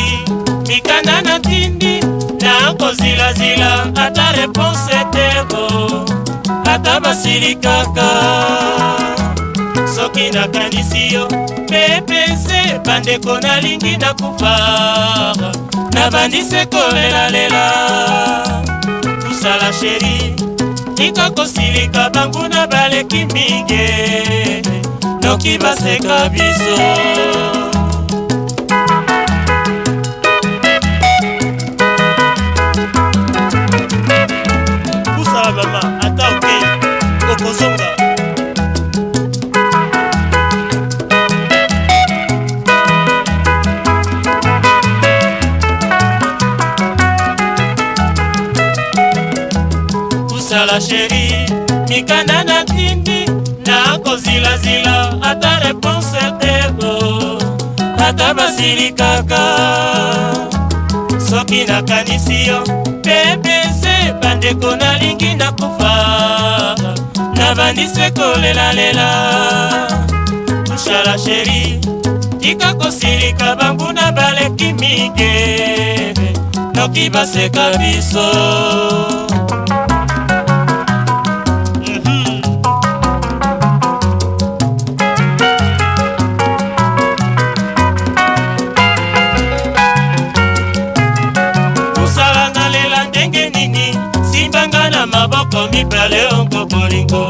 nini mikanda na tindi na kozilazila ata reponse teko ata basilikaka soki nakanisi yo pepese bandeko nalingi nakufa nabandise kolelalela tusala sheri tika kosilika banguna baleki mingi noki baseka biso kosala sheri mikanda natindi nakozilazila ata reponse teko ata basili kaka soki nakanisi yo pepese bandeko nalingi nakufa nabandisi kolelalela tushala sheri tika kosilika banguna baleki mike noki baseka biso nini simbanga na maboko mibale ongo bolingo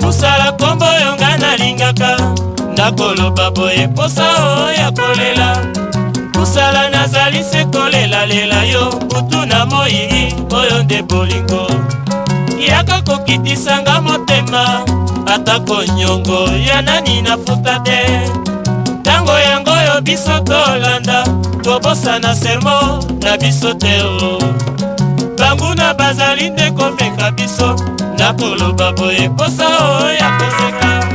kosala kombo oyo ngai nalingaka nakoloba boye posa oyo ya kolela kosala nazali se kolelalela yo butu na moyi oyo nde bolingo yaka kokitisanga motema atako nyongo ya nani nafuta te ntango yango oyo biso tolanda kobosana sermo na biso te o banguna bazali nde komeka biso nakoloba boye posa oyo ya koseka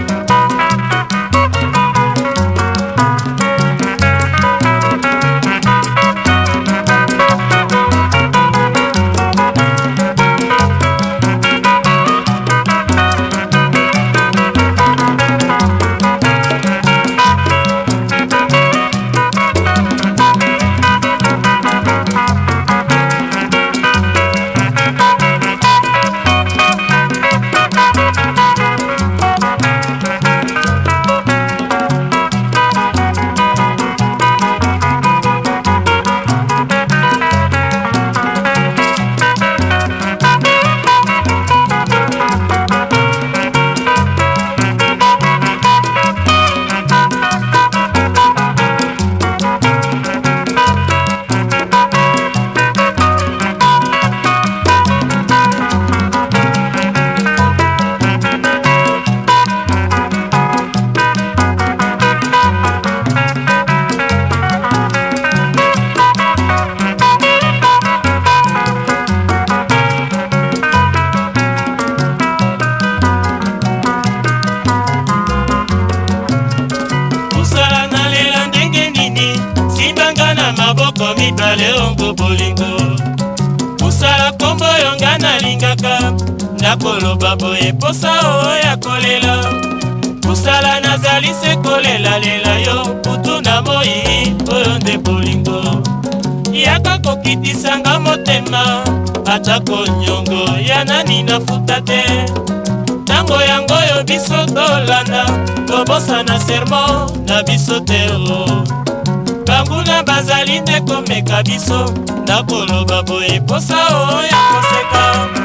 yonga na maboko mibale ongo bolingo mosala nkombo yonga nalingaka nakoloba boye posa oyo ya kolela mosala nazali se kolelalela yo kutu na moi oyo nde bolingo yaka kokitisanga motema atako nyongo ya nani nafuta te ntango yango yo biso tolanda kobosana sermo na biso te o bana bazali te komeka biso nakoloba boye posa oyo koseka